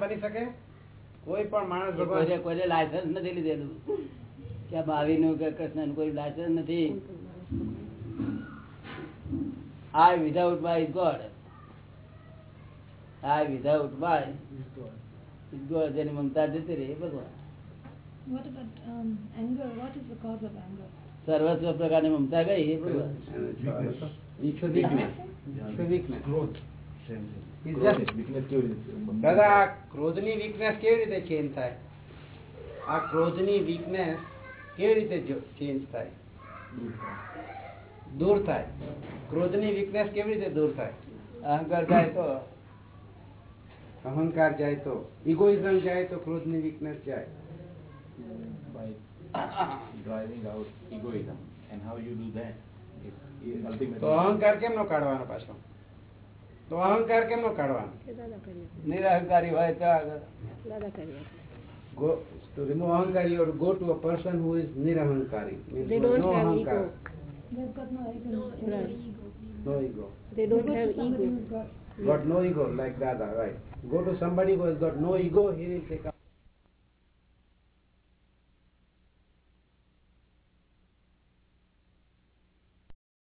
બની શકે કોઈ પણ માણસ કોઈને ભગવાન કોઈને લાયસન્સ નથી લીધેલું કે આ ભાવિનું કે કૃષ્ણનું કોઈ લાયસન્સ નથી I without my is God. I without my is God. જેની મમતા જતી રહી એ ભગવાન What about um, anger? What is the cause of anger? સર્વસ્વ પ્રકારની મમતા ગઈ એ ભગવાન weakness weakness It's just- weakness કેવી રીતે દાદા આ ક્રોધની વીકનેસ કેવી રીતે ચેન્જ થાય આ ક્રોધની વીકનેસ કેવી રીતે ચેન્જ થાય દૂર થાય ક્રોધની વીકનેસ કેવી રીતે દૂર થાય અહંકાર જાય તો અહંકાર જાય તો ઇગોઇઝમ જાય તો ક્રોધની વીકનેસ જાય by driving out egoism and how you do that is, is ultimately તો અહંકાર કેમ નો કાઢવાનો પાછો તો અહંકાર કેમ નો કાઢવાનો નિરહંકારી હોય તો આગળ go to remove ahankari or go to a person who is nirahankari means They no don't have ahankar, ego. They've got no ego. Right. no ego They don't Go to have somebody ego. who's got got no ego like Dada right go to somebody who has got no ego he will take up